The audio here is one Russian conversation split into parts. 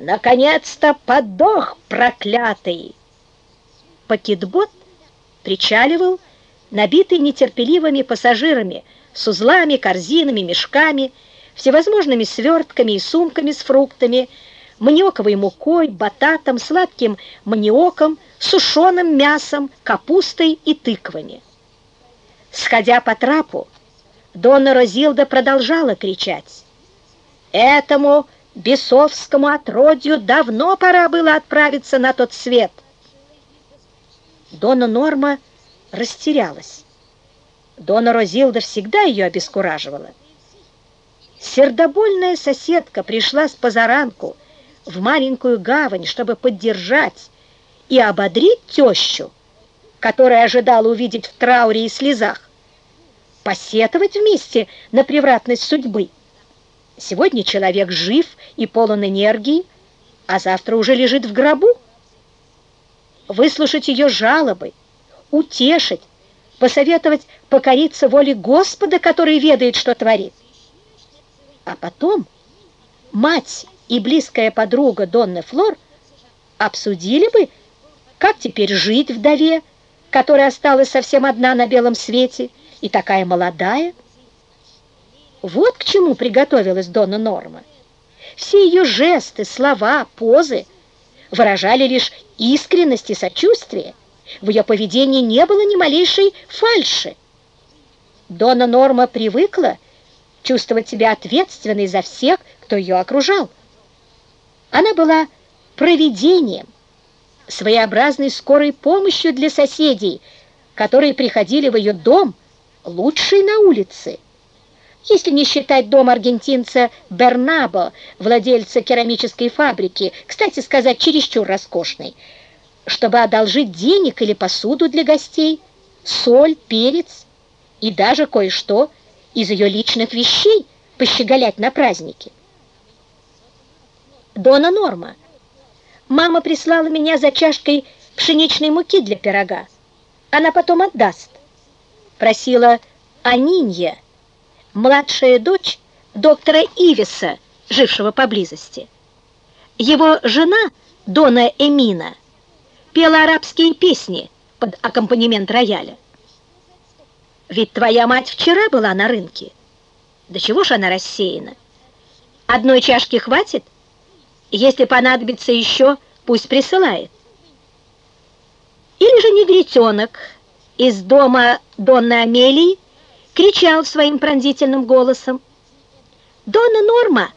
Наконец-то подох, проклятый! Пакетбот причаливал, набитый нетерпеливыми пассажирами, с узлами, корзинами, мешками, всевозможными свертками и сумками с фруктами, маниоковой мукой, бататом, сладким маниоком, сушеным мясом, капустой и тыквами. Сходя по трапу, Дона Розилда продолжала кричать. «Этому бесовскому отродью давно пора было отправиться на тот свет!» Дона Норма растерялась. Дона Розилда всегда ее обескураживала. Сердобольная соседка пришла с позаранку в маленькую гавань, чтобы поддержать и ободрить тещу, которая ожидала увидеть в трауре и слезах, посетовать вместе на превратность судьбы. Сегодня человек жив и полон энергии, а завтра уже лежит в гробу. Выслушать ее жалобы, утешить, посоветовать покориться воле Господа, который ведает, что творит. А потом мать и близкая подруга Донны Флор обсудили бы, как теперь жить вдове, которая осталась совсем одна на белом свете и такая молодая. Вот к чему приготовилась Донна Норма. Все ее жесты, слова, позы выражали лишь искренность и сочувствие. В ее поведении не было ни малейшей фальши. Дона Норма привыкла чувствовать себя ответственной за всех, кто ее окружал. Она была провидением, своеобразной скорой помощью для соседей, которые приходили в ее дом, лучший на улице. Если не считать дом аргентинца Бернабо, владельца керамической фабрики, кстати сказать, чересчур роскошной, чтобы одолжить денег или посуду для гостей, соль, перец и даже кое-что из ее личных вещей пощеголять на празднике. Дона Норма, мама прислала меня за чашкой пшеничной муки для пирога. Она потом отдаст. Просила Анинья, младшая дочь доктора Ивиса, жившего поблизости. Его жена, Дона Эмина, пела арабские песни под аккомпанемент рояля. Ведь твоя мать вчера была на рынке. Да чего ж она рассеяна? Одной чашки хватит? Если понадобится еще, пусть присылает. Или же негритенок из дома Донны Амелии кричал своим пронзительным голосом. «Донна Норма,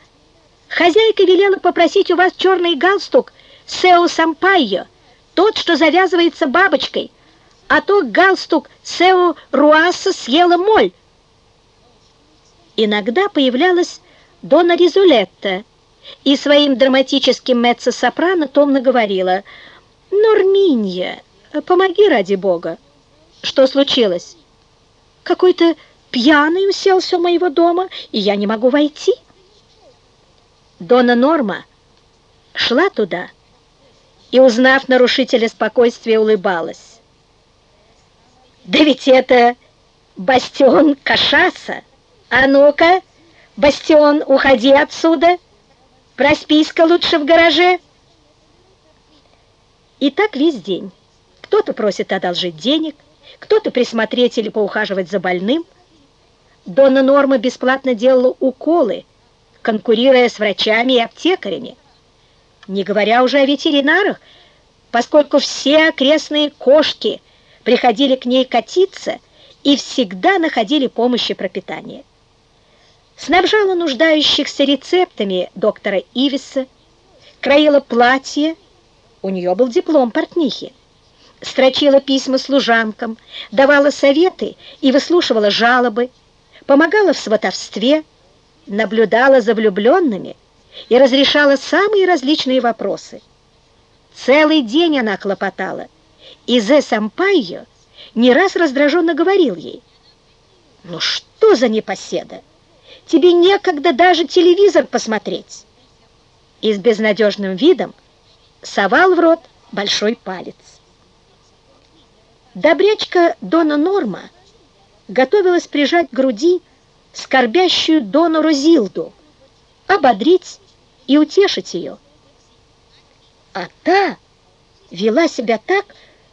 хозяйка велела попросить у вас черный галстук Сео Сампайо, тот, что завязывается бабочкой, а то галстук Сео Руаса съела моль. Иногда появлялась Дона Ризулетта и своим драматическим меццо-сопрано томно говорила «Норминья, помоги ради бога». Что случилось? Какой-то пьяный уселся у моего дома, и я не могу войти. Дона Норма шла туда, и, узнав нарушителя спокойствия, улыбалась. «Да ведь это бастион Кашаса! А ну-ка, бастион, уходи отсюда! Проспись-ка лучше в гараже!» И так весь день. Кто-то просит одолжить денег, кто-то присмотреть или поухаживать за больным. Дона Норма бесплатно делала уколы, конкурируя с врачами и аптекарями не говоря уже о ветеринарах, поскольку все окрестные кошки приходили к ней катиться и всегда находили помощь и пропитание. Снабжала нуждающихся рецептами доктора Ивиса, краила платье, у нее был диплом портнихи, строчила письма служанкам, давала советы и выслушивала жалобы, помогала в сватовстве, наблюдала за влюбленными, и разрешала самые различные вопросы. Целый день она хлопотала, и Зе Сампайо не раз раздраженно говорил ей, «Ну что за непоседа? Тебе некогда даже телевизор посмотреть!» И с безнадежным видом совал в рот большой палец. Добрячка Дона Норма готовилась прижать к груди скорбящую Дону Розилду, ободрить и утешить ее. А та вела себя так,